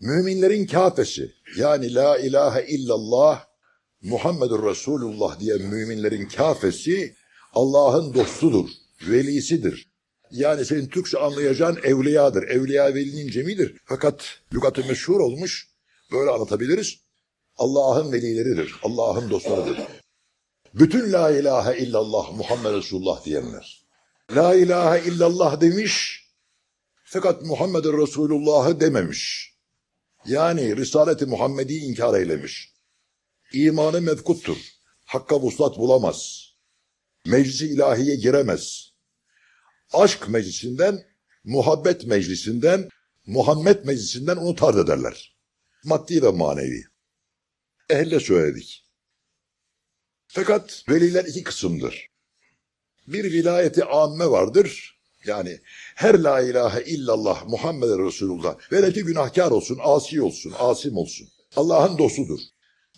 müminlerin kafesi yani la ilahe illallah Muhammedur Resulullah diye müminlerin kafesi Allah'ın dostudur, velisidir. Yani senin Türkçe anlayacağın evliyadır. Evliya velinin cemidir. Fakat lügatı meşhur olmuş. Böyle anlatabiliriz. Allah'ın velileridir. Allah'ın dostlarıdır. Bütün la ilahe illallah Muhammed Resulullah diyenler. La ilahe illallah demiş. Fakat Muhammed Resulullah'ı dememiş. Yani Risaleti Muhammed'i inkar eylemiş. İmanı mevkuttur. Hakka vuslat bulamaz. Meclisi ilahiye giremez. Aşk meclisinden, muhabbet meclisinden, Muhammed meclisinden onu tard ederler. Maddi ve manevi. Ehle söyledik. Fakat veliler iki kısımdır. Bir vilayeti amme vardır. Yani her la ilahe illallah Muhammed Resulullah. Velev ki günahkar olsun, asi olsun, asim olsun. Allah'ın dostudur.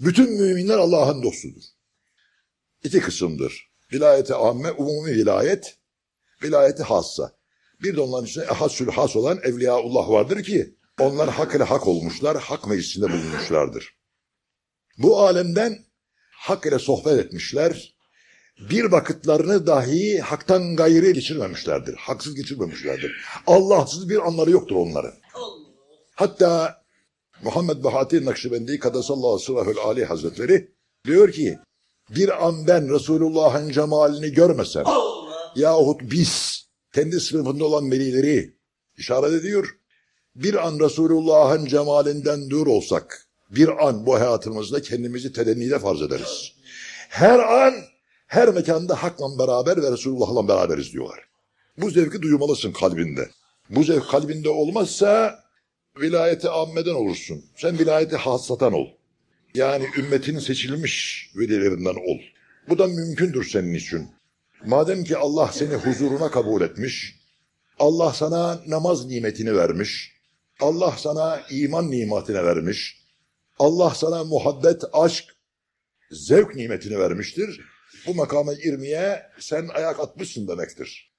Bütün müminler Allah'ın dostudur. İki kısımdır. Vilayeti amme, umumi vilayet, vilayeti hassa. Bir de onların içinde ehasül has olan Evliyaullah vardır ki onlar hak ile hak olmuşlar, hak meclisinde bulunmuşlardır. Bu alemden hak ile sohbet etmişler. Bir vakitlerini dahi haktan gayri geçirmemişlerdir. Haksız geçirmemişlerdir. Allahsız bir anları yoktur onların. Hatta Muhammed Bahattin Nakşibendi Kadasallahu Sırahül Ali Hazretleri diyor ki bir an ben Resulullah'ın cemalini görmesem yahut biz kendi sınıfında olan velileri işaret ediyor. Bir an Resulullah'ın cemalinden dur olsak bir an bu hayatımızda kendimizi tedennide farz ederiz. Her an her mekanda hakla beraber ve Resulullah'la beraberiz diyorlar. Bu zevki duymalısın kalbinde. Bu zevk kalbinde olmazsa vilayeti ammeden olursun. Sen vilayeti hassatan ol. Yani ümmetin seçilmiş velilerinden ol. Bu da mümkündür senin için. Madem ki Allah seni huzuruna kabul etmiş, Allah sana namaz nimetini vermiş, Allah sana iman nimetini vermiş, Allah sana muhabbet, aşk, zevk nimetini vermiştir. Bu makama girmeye sen ayak atmışsın demektir.